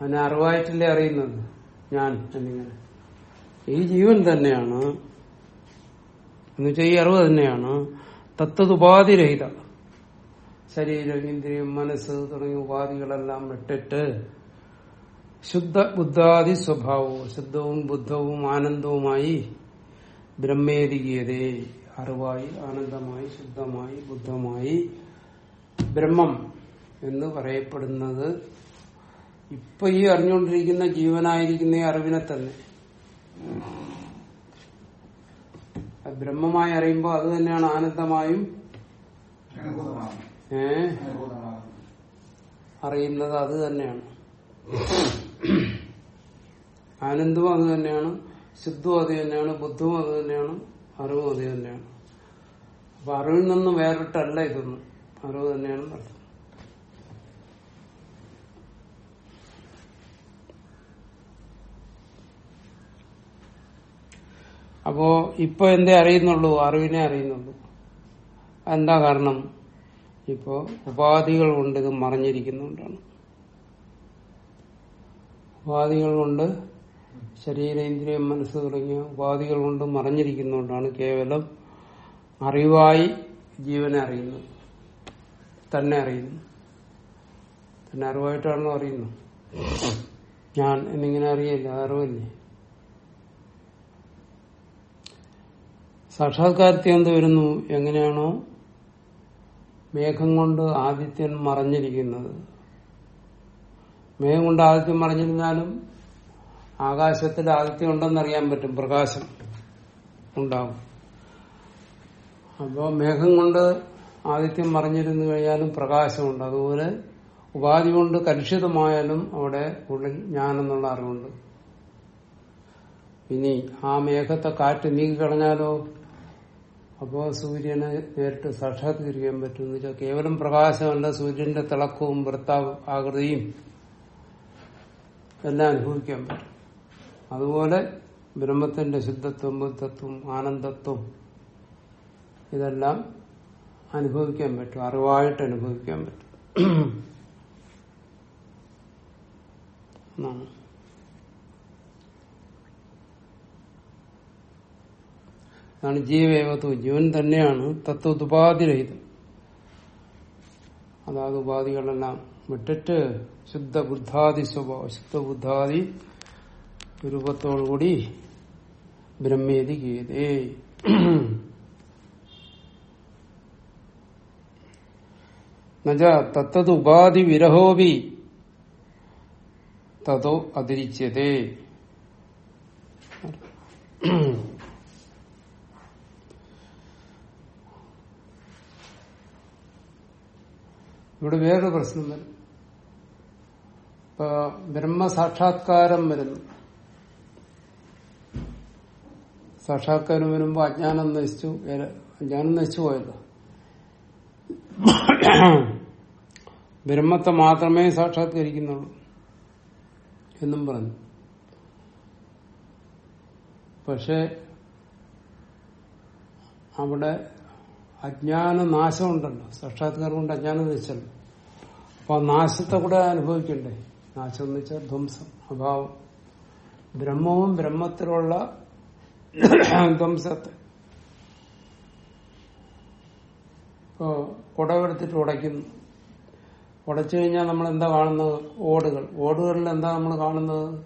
അതിനെ അറിവായിട്ടല്ലേ അറിയുന്നത്? ഞാൻ എന്നിങ്ങനെ. ഈ ജീവൻ തന്നെയാണ്. എന്നുവെച്ചാൽ ഈ അറിവ് തന്നെയാണ്. തത്തത് ഉപാധിരഹിത ശരീരം ഇന്ദ്രിയം മനസ്സ് തുടങ്ങിയ ഉപാധികളെല്ലാം വിട്ടിട്ട് ശുദ്ധ ബുദ്ധാദി സ്വഭാവവും ശുദ്ധവും ബുദ്ധവും ആനന്ദവുമായി ബ്രഹ്മേരികീയതേ അറിവായി ആനന്ദമായി ശുദ്ധമായി ബുദ്ധമായി ബ്രഹ്മം എന്ന് പറയപ്പെടുന്നത് ഇപ്പൊ ഈ അറിഞ്ഞുകൊണ്ടിരിക്കുന്ന ജീവനായിരിക്കുന്ന ഈ അറിവിനെ തന്നെ. ബ്രഹ്മമായി അറിയുമ്പോൾ അത് തന്നെയാണ് ആനന്ദമായും ഏ? അറിയുന്നത് അത് തന്നെയാണ്. ആനന്ദവും അത് തന്നെയാണ് ശുദ്ധവും അത് തന്നെയാണ് ബുദ്ധവും അത് തന്നെയാണ് അറിവും അത് തന്നെയാണ്. അപ്പൊ അറിവിൽ നിന്നും വേറിട്ടല്ല ഇതൊന്നും. അറിവ് തന്നെയാണ് അപ്പോ ഇപ്പൊ എന്തേ അറിയുന്നുള്ളൂ അറിവിനെ അറിയുന്നുള്ളൂ. എന്താ കാരണം? ഇപ്പോ ഉപാധികൾ കൊണ്ട് ഇത് മറിഞ്ഞിരിക്കുന്നുണ്ടാണ്. ഉപാധികൾ കൊണ്ട് ശരീരേന്ദ്രിയം മനസ്സ് തുടങ്ങിയ ഉപാധികൾ കൊണ്ട് മറഞ്ഞിരിക്കുന്നതുകൊണ്ടാണ് കേവലം അറിവായി ജീവനെ അറിയുന്നു. തന്നെ അറിയുന്നു. തന്നെ അറിവായിട്ടാണല്ലോ അറിയുന്നു ഞാൻ എന്നിങ്ങനെ അറിയില്ല അറിവല്ലേ സാക്ഷാത്കാരത്തിൽ എന്ത് വരുന്നു എങ്ങനെയാണോ മേഘം കൊണ്ട് ആദിത്യൻ മറഞ്ഞിരിക്കുന്നത്. മേഘം കൊണ്ട് ആദിത്യം മറഞ്ഞിരുന്നാലും ആകാശത്തിൽ ആദിത്യം ഉണ്ടെന്നറിയാൻ പറ്റും. പ്രകാശം ഉണ്ടാവും. അപ്പോൾ മേഘം കൊണ്ട് ആദിത്യം മറിഞ്ഞിരുന്നു കഴിഞ്ഞാലും പ്രകാശമുണ്ട് അതുപോലെ ഉപാധി കൊണ്ട് കലുഷിതമായാലും അവിടെ ഉള്ളിൽ ഞാനെന്നുള്ള അറിവുണ്ട്. ഇനി ആ മേഘത്തെ കാറ്റ് നീക്കിക്കളഞ്ഞാലോ? അപ്പോ സൂര്യനെ നേരിട്ട് സാക്ഷാത്കരിക്കാൻ പറ്റുമെന്ന് വെച്ചാൽ കേവലം പ്രകാശമല്ല സൂര്യന്റെ തിളക്കവും വൃത്താവ് ആകൃതിയും എല്ലാം അനുഭവിക്കാൻ പറ്റും. അതുപോലെ ബ്രഹ്മത്തിന്റെ ശുദ്ധത്വം ബുദ്ധത്വം ആനന്ദത്വം ഇതെല്ലാം അനുഭവിക്കാൻ പറ്റും അറിവായിട്ട് അനുഭവിക്കാൻ പറ്റും. എന്നാണ്. അതാണ് ജീവേവത്വം ജീവൻ തന്നെയാണ് തത്വതുപാധിരഹിതം അതാത് ഉപാധികളെല്ലാം വിട്ടിട്ട് ശുദ്ധ ബുദ്ധാദി സ്വഭാവം ശുദ്ധ ബുദ്ധാദി രൂപത്തോടുകൂടി ബ്രഹ്മേതി ഗീതേ. തത്തത് ഉപാധി വിരഹോപി തതോ അതിരിച്ചതേ. ഇവിടെ വേറൊരു പ്രശ്നം വരും. ഇപ്പൊ ബ്രഹ്മസാക്ഷാത്കാരം വരുന്നു. സാക്ഷാത്കാരം വരുമ്പോ അജ്ഞാനം നശിച്ചു അജ്ഞാനം നശിച്ചു പോയല്ലോ ബ്രഹ്മത്തെ മാത്രമേ സാക്ഷാത്കരിക്കുന്നുള്ളൂ എന്നും പറഞ്ഞു. പക്ഷെ അവിടെ അജ്ഞാന നാശമുണ്ടല്ലോ സാക്ഷാത്കാരം കൊണ്ട് അജ്ഞാനം നശിച്ചല്ലോ അപ്പൊ ആ നാശത്തെ കൂടെ അനുഭവിക്കണ്ടേ? നാശം എന്ന് വെച്ചാൽ ധ്വംസം അഭാവം. ബ്രഹ്മവും ബ്രഹ്മത്തിലുള്ള ധ്വംസത്തെ. ഇപ്പോ കുടവെടുത്തിട്ട് ഉടയ്ക്കുന്നു. ഉടച്ചു കഴിഞ്ഞാൽ നമ്മൾ എന്താ കാണുന്നത്? ഓടുകൾ. ഓടുകളിൽ എന്താ നമ്മൾ കാണുന്നത്?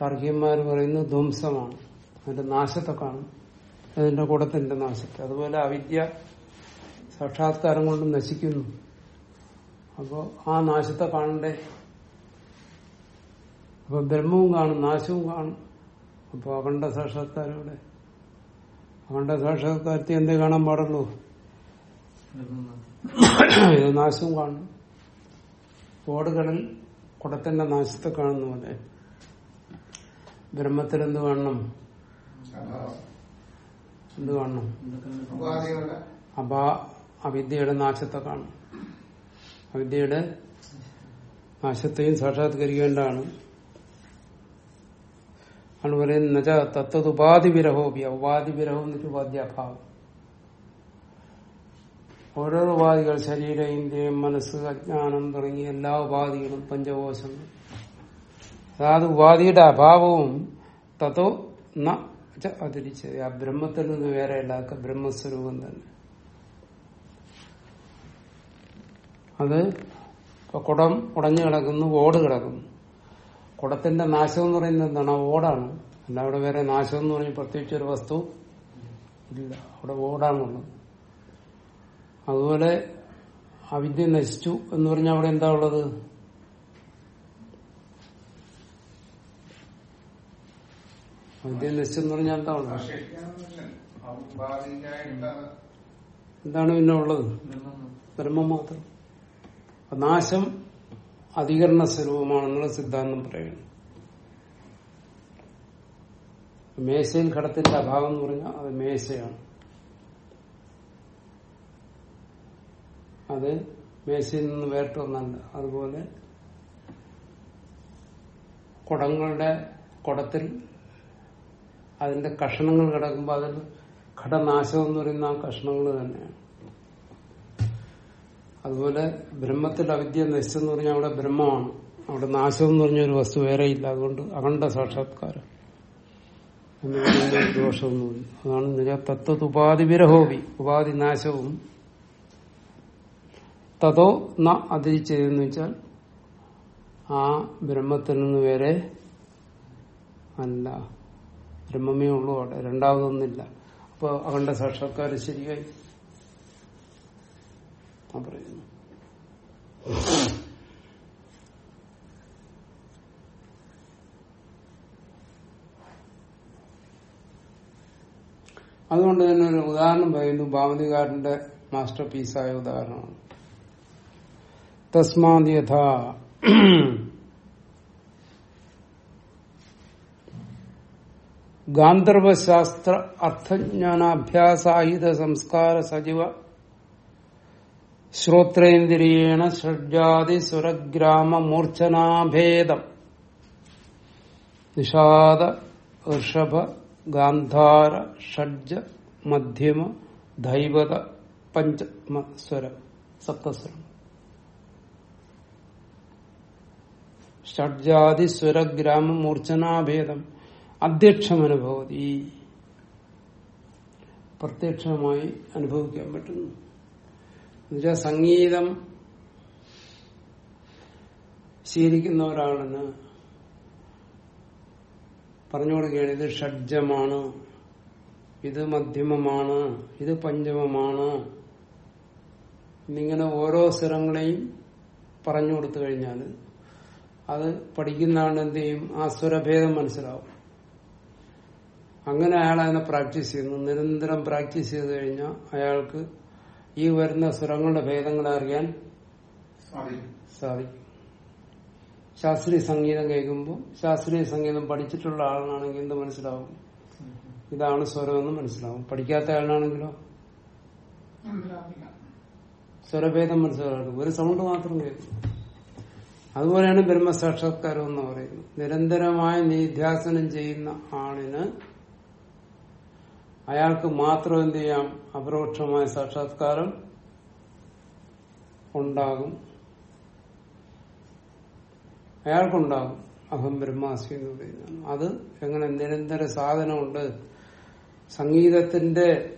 താർക്കികന്മാർ പറയുന്നത് ധ്വംസമാണ്. അതിന്റെ നാശത്തെ കാണും. അതിന്റെ കുടത്തിന്റെ നാശത്തെ. അതുപോലെ അവിദ്യ സാക്ഷാത്കാരം കൊണ്ട് നശിക്കുന്നു. അപ്പോ ആ നാശത്തെ കാണണ്ടേ? അപ്പൊ ബ്രഹ്മവും കാണും നാശവും കാണും. അപ്പൊ അഖണ്ഡ സാക്ഷാത്കാരം ഇവിടെ അഖണ്ഡ സാക്ഷാത്കാരത്തെ എന്തേ കാണാൻ പാടുള്ളൂ? ഇത് നാശവും കാണും. ഓടുകളിൽ കുടത്തിന്റെ നാശത്തെ കാണുന്ന പോലെ. ബ്രഹ്മത്തിൽ എന്ത് കാണണം? എന്ത് കാണണം? അപാ അവിദ്യയുടെ നാശത്തെ കാണും. അവിദ്യയുടെ നാശത്തെയും സാക്ഷാത്കരിക്കേണ്ടതാണ്. ആണ് പറയുന്നത് തത്തത് ഉപാധി വിരഹോപി ഉപാധി വിരഹം എന്നിട്ട് ഉപാധ്യാഭാവം. ഓരോ ഉപാധികൾ ശരീര ഇന്ദ്രിയം മനസ്സ് അജ്ഞാനം തുടങ്ങിയ എല്ലാ ഉപാധികളും പഞ്ചകോശങ്ങൾ. അതായത് ഉപാധിയുടെ അഭാവവും തത്തോ ന അതിരിച്ചത് ആ ബ്രഹ്മത്തിൽ നിന്ന് വേറെ അല്ലാത്ത ബ്രഹ്മസ്വരൂപം തന്നെ. അത് ഇപ്പൊ കുടം ഉടഞ്ഞു കിടക്കുന്നു ഓട് കിടക്കുന്നു. കുടത്തിന്റെ നാശം എന്ന് പറയുന്നത് എന്താണ്? ആ ഓടാണ്. അല്ല അവിടെ വേറെ നാശം എന്ന് പറഞ്ഞ് പ്രത്യേകിച്ച് ഒരു വസ്തു ഇല്ല. അവിടെ ഓടാണുള്ളത്. അതുപോലെ അവിദ്യ നശിച്ചു എന്ന് പറഞ്ഞാൽ അവിടെ എന്താ ഉള്ളത്? അവിദ്യ നശിച്ചു എന്ന് പറഞ്ഞാൽ എന്താ ഉള്ളത്? എന്താണ് പിന്നെ ഉള്ളത്? ബ്രഹ്മം മാത്രം. നാശം അധികരണ സ്വരൂപമാണെന്നുള്ള സിദ്ധാന്തം പറയുന്നു. മേശയിൽ ഘടത്തിന്റെ അഭാവം എന്ന് പറഞ്ഞാൽ അത് മേശയാണ്. അത് മേശയിൽ നിന്ന് വേറിട്ട് വന്നല്ല അതുപോലെ കുടങ്ങളുടെ കുടത്തിൽ അതിന്റെ കഷണങ്ങൾ കിടക്കുമ്പോൾ അതിൽ ഘടനാശം എന്ന് പറയുന്ന ആ കഷ്ണങ്ങൾ തന്നെയാണ്. അതുപോലെ ബ്രഹ്മത്തിൽ അവിദ്യ നശിച്ചെന്ന് പറഞ്ഞാൽ അവിടെ ബ്രഹ്മമാണ്. അവിടെ നാശം എന്ന് പറഞ്ഞ ഒരു വസ്തു വേറെ ഇല്ല അതുകൊണ്ട് അഖണ്ഡ സാക്ഷാത്കാരം. എന്ന് പറയുന്ന ദോഷമെന്ന് അതാണ് നിജ തത്വത് ഉപാധി വിരഹോപി ഉപാധി നാശവും. തതോ ന അതിരിച്ചതെന്ന് വെച്ചാൽ ആ ബ്രഹ്മത്തിൽ നിന്ന് വേറെ അല്ല. ബ്രഹ്മമേ ഉള്ളൂ അവിടെ. രണ്ടാമതൊന്നില്ല അപ്പൊ അവന്റെ സാക്ഷാത്കാരം ശരിയായി. ആ പറയുന്നു അതുകൊണ്ട് തന്നെ ഒരു ഉദാഹരണം പറയുന്നു ഭാവതികാരന്റെ മാസ്റ്റർ പീസായ ഉദാഹരണമാണ്. തസ്മാത് യഥാ. ഗാന്ധർവശാസ്ത്ര അർത്ഥജ്ഞാനാഭ്യാസായുധ സംസ്കാര സജീവ ശ്രോത്രേന്ദ്രിയേണ ഷഡ്ജാതി സുരഗ്രാമ മൂർച്ഛനാഭേദം. നിഷാദ ഋഷഭ ഗാന്ധാര ഷഡ്ജ മധ്യമ ദൈവത പഞ്ചമ സ്വര സപ്തസ്വരം. ഷഡ്ജാതി സ്വരഗ്രാമ മൂർച്ഛനാഭേദം. അധ്യക്ഷമനുഭവതി പ്രത്യക്ഷമായി അനുഭവിക്കാൻ പറ്റുന്നു. എന്നുവെച്ചാൽ സംഗീതം ശീലിക്കുന്ന ഒരാളിന് പറഞ്ഞു കൊടുക്കുകയാണ് ഇത് ഷഡ്ജമാണ്. ഇത് മധ്യമമാണ്. ഇത് പഞ്ചമമാണ്. എന്നിങ്ങനെ ഓരോ സ്വരങ്ങളെയും പറഞ്ഞു കൊടുത്തു കഴിഞ്ഞാൽ അത് പഠിക്കുന്ന ആൾ എന്ത് ചെയ്യും? ആ സ്വരഭേദം മനസ്സിലാവും. അങ്ങനെ അയാൾ അതിനെ പ്രാക്ടീസ് ചെയ്യുന്നു. നിരന്തരം പ്രാക്ടീസ് ചെയ്ത് കഴിഞ്ഞാൽ അയാൾക്ക് ഈ വരുന്ന സ്വരങ്ങളുടെ ഭേദങ്ങളെ അറിയാൻ സാധിക്കും. ശാസ്ത്രീയ സംഗീതം കേൾക്കുമ്പോൾ ശാസ്ത്രീയ സംഗീതം പഠിച്ചിട്ടുള്ള ആളാണെങ്കിൽ എന്ത് മനസ്സിലാവും? ഇതാണ് സ്വരമെന്ന് മനസ്സിലാവും. പഠിക്കാത്ത ആളാണെങ്കിലോ? സ്വരഭേദം മനസ്സിലാക്കും ഒരു സൗണ്ട് മാത്രം കേൾക്കും. അതുപോലെയാണ് ബ്രഹ്മസാക്ഷാത്കാരം എന്ന് പറയുന്നത്. നിരന്തരമായി നിധ്യാസനം ചെയ്യുന്ന ആളിന് അയാൾക്ക് മാത്രം എന്ത് ചെയ്യാം? അപരോക്ഷമായ സാക്ഷാത്കാരം ഉണ്ടാകും. അയാൾക്കുണ്ടാകും. അഹം ബ്രഹ്മാസ്മി എന്ന് പറയുന്നതാണ് അത് എങ്ങനെ നിരന്തര സാധനമുണ്ട്? സംഗീതത്തിന്റെ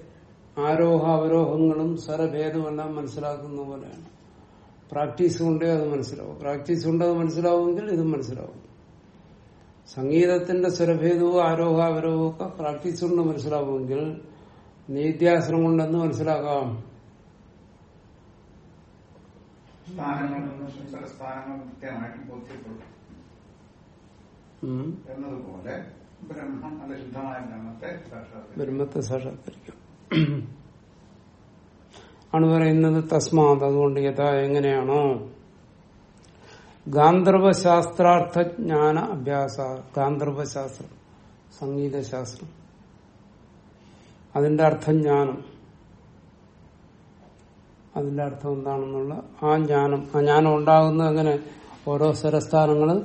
ആരോഹ അവരോഹങ്ങളും സ്വരഭേദമെല്ലാം മനസ്സിലാക്കുന്ന പോലെയാണ്. പ്രാക്ടീസ് കൊണ്ടേ അത് മനസ്സിലാവും. പ്രാക്ടീസ് കൊണ്ട് മനസ്സിലാവുമെങ്കിൽ ഇതും മനസ്സിലാവും. സംഗീതത്തിന്റെ സ്വരഭേദവും ആരോഹാവരവും ഒക്കെ പ്രാക്ടീസ് കൊണ്ട് മനസ്സിലാവുമെങ്കിൽ നീത്യാസനം കൊണ്ടെന്ന് മനസ്സിലാക്കാം. എന്നതുപോലെ ബ്രഹ്മം ശുദ്ധമായ ബ്രഹ്മത്തെ സാക്ഷാത്കരിക്കും. ആണ് പറയുന്നത് തസ്മാത് അതുകൊണ്ട് യഥാ എങ്ങനെയാണോ? ഗാന്ധർവശാസ്ത്രാർത്ഥ ജ്ഞാന അഭ്യാസ ഗാന്ധർവശാസ്ത്രം സംഗീതശാസ്ത്രം. അതിന്റെ അർത്ഥം ജ്ഞാനം അതിന്റെ അർത്ഥം എന്താണെന്നുള്ള ആ ജ്ഞാനം ആ ജ്ഞാനം ഉണ്ടാകുന്നത് അങ്ങനെ ഓരോ സ്വരസ്ഥാനങ്ങൾ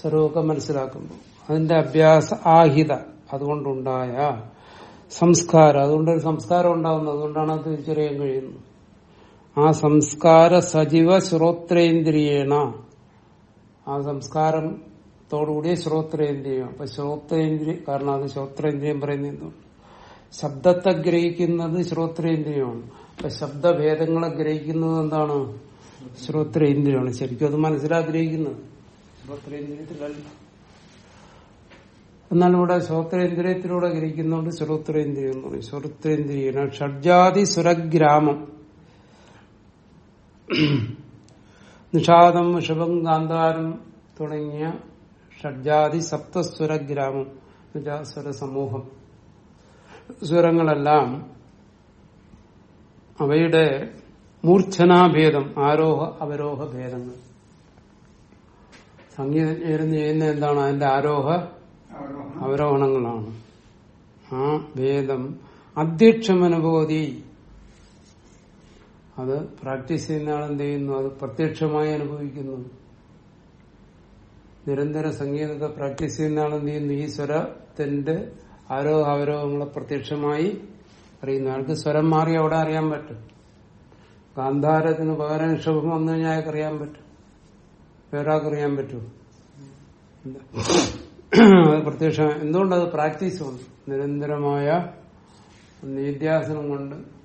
സ്വരമൊക്കെ മനസ്സിലാക്കുന്നു അതിന്റെ അഭ്യാസ ആഹിത അതുകൊണ്ടുണ്ടായ സംസ്കാരം. അതുകൊണ്ടൊരു സംസ്കാരം ഉണ്ടാകുന്നത് അതുകൊണ്ടാണ് അത് തിരിച്ചറിയാൻ കഴിയുന്നത്. ആ സംസ്കാര സജീവ ശ്രോത്രേന്ദ്രിയേണ ആ സംസ്കാരത്തോടുകൂടിയ ശ്രോത്രേന്ദ്രിയം. അപ്പൊ ശ്രോത്രേന്ദ്രിയ കാരണം അത് ശ്രോത്രേന്ദ്രിയം പറയുന്നത്. എന്തുകൊണ്ട് ശബ്ദത്തെ ഗ്രഹിക്കുന്നത് ശ്രോത്രേന്ദ്രിയമാണ്. അപ്പൊ ശബ്ദഭേദങ്ങളെ ഗ്രഹിക്കുന്നത് എന്താണ്? ശ്രോത്രേന്ദ്രിയാണ് ശരിക്കും അത് മനസ്സിലാഗ്രഹിക്കുന്നത്. ശ്രോത്രേന്ദ്രിയത്തിലല്ല. എന്നാൽ ഇവിടെ ശ്രോത്രേന്ദ്രിയത്തിലൂടെ ഗ്രഹിക്കുന്നതുകൊണ്ട് ശ്രോത്രേന്ദ്രിയം എന്ന് പറയും. ഷഡ്ജാതി സുരഗ്രാമം. നിഷാദം ഋഷഭം ഗാന്ധാരം തുടങ്ങിയ ഷഡ്ജാതി സപ്തസ്വര ഗ്രാമം സ്വര സമൂഹം. സ്വരങ്ങളെല്ലാം അവയുടെ മൂർച്ഛനാഭേദം ആരോഹ അവരോഹ ഭേദങ്ങൾ. സംഗീതജ്ഞരും ചെയ്യുന്ന എന്താണ്? അതിന്റെ ആരോഹ അവരോഹണം. അവരോഹണങ്ങളാണ്. ആ ഭേദം അധ്യക്ഷമനുഭൂതി അത് പ്രാക്ടീസ് ചെയ്യുന്ന ആൾ എന്ത് ചെയ്യുന്നു? അത് പ്രത്യക്ഷമായി അനുഭവിക്കുന്നു. നിരന്തര സംഗീതത്തെ പ്രാക്ടീസ് ചെയ്യുന്ന ആൾ എന്ത് ചെയ്യുന്നു? ഈ സ്വരത്തിന്റെ ആരോഹ അവരോഹങ്ങളെ പ്രത്യക്ഷമായി അറിയുന്നു. ആൾക്ക് സ്വരം മാറി അവിടെ അറിയാൻ പറ്റും. ഗാന്ധാരത്തിന് പകരം ഋഷഭം വന്നു കഴിഞ്ഞാൽ അയാൾക്ക് അറിയാൻ പറ്റും. വേറൊരാൾക്ക് അറിയാൻ പറ്റുമോ. അത് പ്രത്യക്ഷം എന്തുകൊണ്ടത് പ്രാക്ടീസ് വന്നു? നിരന്തരമായ നിത്യാസനം കൊണ്ട്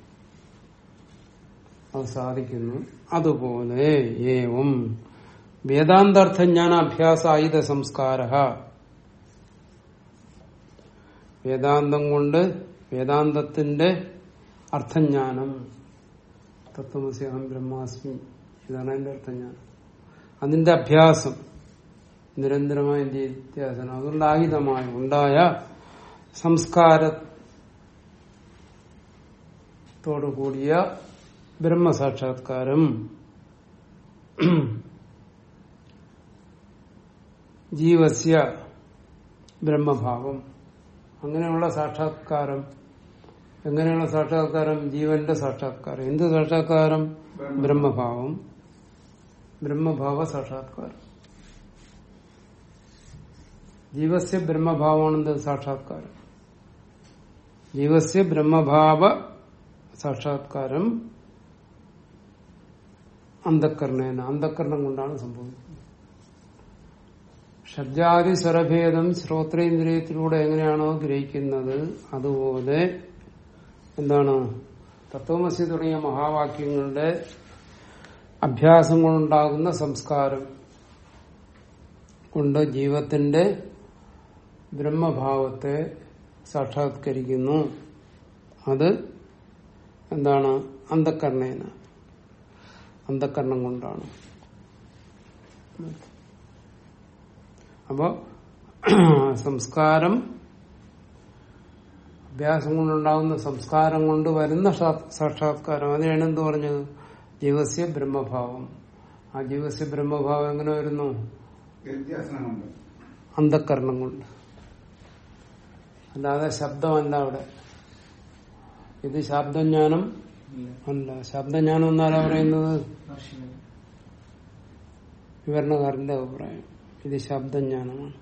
അത് സാധിക്കുന്നു. അതുപോലെ ഏവം വേദാന്താർത്ഥജ്ഞാന അഭ്യാസ ആയുധ സംസ്കാര വേദാന്തം കൊണ്ട് വേദാന്തത്തിന്റെ അർത്ഥജ്ഞാനം. തത്വമസ്യഹം ബ്രഹ്മാസ്മി. ഇതാണ് അതിന്റെ അർത്ഥജ്ഞാനം. അതിന്റെ അഭ്യാസം നിരന്തരമായ വ്യത്യാസം. അതുകൊണ്ട് ആയുധമായി ഉണ്ടായ സംസ്കാരത്തോടു കൂടിയ ബ്രഹ്മസാക്ഷാത്കാരം. ജീവസ്യ ബ്രഹ്മഭാവം. അങ്ങനെയുള്ള സാക്ഷാത്കാരം. എങ്ങനെയുള്ള സാക്ഷാത്കാരം? ജീവന്റെ സാക്ഷാത്കാരം. എന്ത് സാക്ഷാത്കാരം? ബ്രഹ്മഭാവം. ബ്രഹ്മഭാവ സാക്ഷാത്കാരം. ജീവസ്യ ബ്രഹ്മഭാവമാണെന്ത് സാക്ഷാത്കാരം? ജീവസ്യ ബ്രഹ്മഭാവ സാക്ഷാത്കാരം. അന്ധക്കരണേന അന്ധക്കരണം കൊണ്ടാണ് സംഭവിക്കുന്നത് ഷഡ്ജാതി സ്വരഭേദം ശ്രോത്രേന്ദ്രിയത്തിലൂടെ എങ്ങനെയാണോ ഗ്രഹിക്കുന്നത് അതുപോലെ എന്താണ്? തത്വമസി തുടങ്ങിയ മഹാവാക്യങ്ങളുടെ അഭ്യാസം കൊണ്ടുണ്ടാകുന്ന സംസ്കാരം കൊണ്ട് ജീവത്തിന്റെ ബ്രഹ്മഭാവത്തെ സാക്ഷാത്കരിക്കുന്നു. അത് എന്താണ്? അന്ധക്കരണേന അന്ധക്കരണം കൊണ്ടാണ്. അപ്പോ സംസ്കാരം അഭ്യാസം കൊണ്ടുണ്ടാകുന്ന സംസ്കാരം കൊണ്ട് വരുന്ന സാക്ഷാത്കാരം. അതിനാണ് എന്ത് പറഞ്ഞത്? ജീവസ്യ ബ്രഹ്മഭാവം. ആ ജീവസ്യ ബ്രഹ്മഭാവം എങ്ങനെ വരുന്നു? അന്ധക്കരണം കൊണ്ട്. അല്ലാതെ ശബ്ദമല്ല അവിടെ? ഇത് ശബ്ദജ്ഞാനം അല്ല ശബ്ദജ്ഞാനം എന്നാലാ പറയുന്നത്? വിവരണകാരന്റെ അഭിപ്രായം. ഇത് ശബ്ദജ്ഞാനമാണ്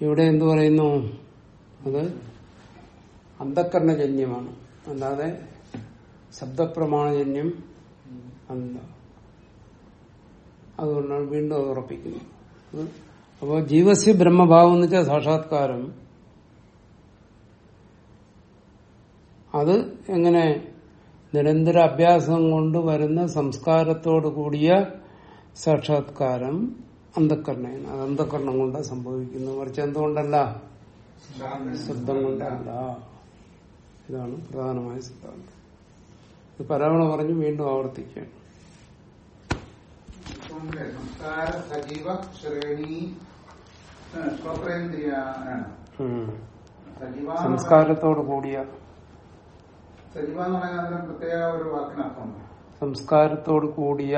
ഇവിടെ എന്തു പറയുന്നു? അത് അന്ധക്കരണജന്യമാണ് അല്ലാതെ ശബ്ദപ്രമാണജന്യം അല്ല. അതുകൊണ്ടാണ് വീണ്ടും അത് ഉറപ്പിക്കുന്നത്. അത് അപ്പോ ജീവസ്യ ബ്രഹ്മഭാവം എന്ന് വെച്ചാൽ സാക്ഷാത്കാരം. അത് എങ്ങനെ നിരന്തര അഭ്യാസം കൊണ്ട് വരുന്ന സംസ്കാരത്തോടു കൂടിയ സാക്ഷാത്കാരം അന്ധക്കരണയാണ് അത് അന്ധക്കരണം കൊണ്ട് സംഭവിക്കുന്നു മറിച്ച് എന്തുകൊണ്ടല്ല? ശബ്ദം കൊണ്ടല്ല. ഇതാണ് പ്രധാനമായ സിദ്ധാന്തം. ഇത് പരാമണ പറഞ്ഞു വീണ്ടും ആവർത്തിക്കുകയാണ്. സജീവ ശ്രേണി സംസ്കാരത്തോട് കൂടിയ സജീവ പ്രത്യേക ഒരു വാക്കിനർത്ഥമുണ്ട്. സംസ്കാരത്തോട് കൂടിയ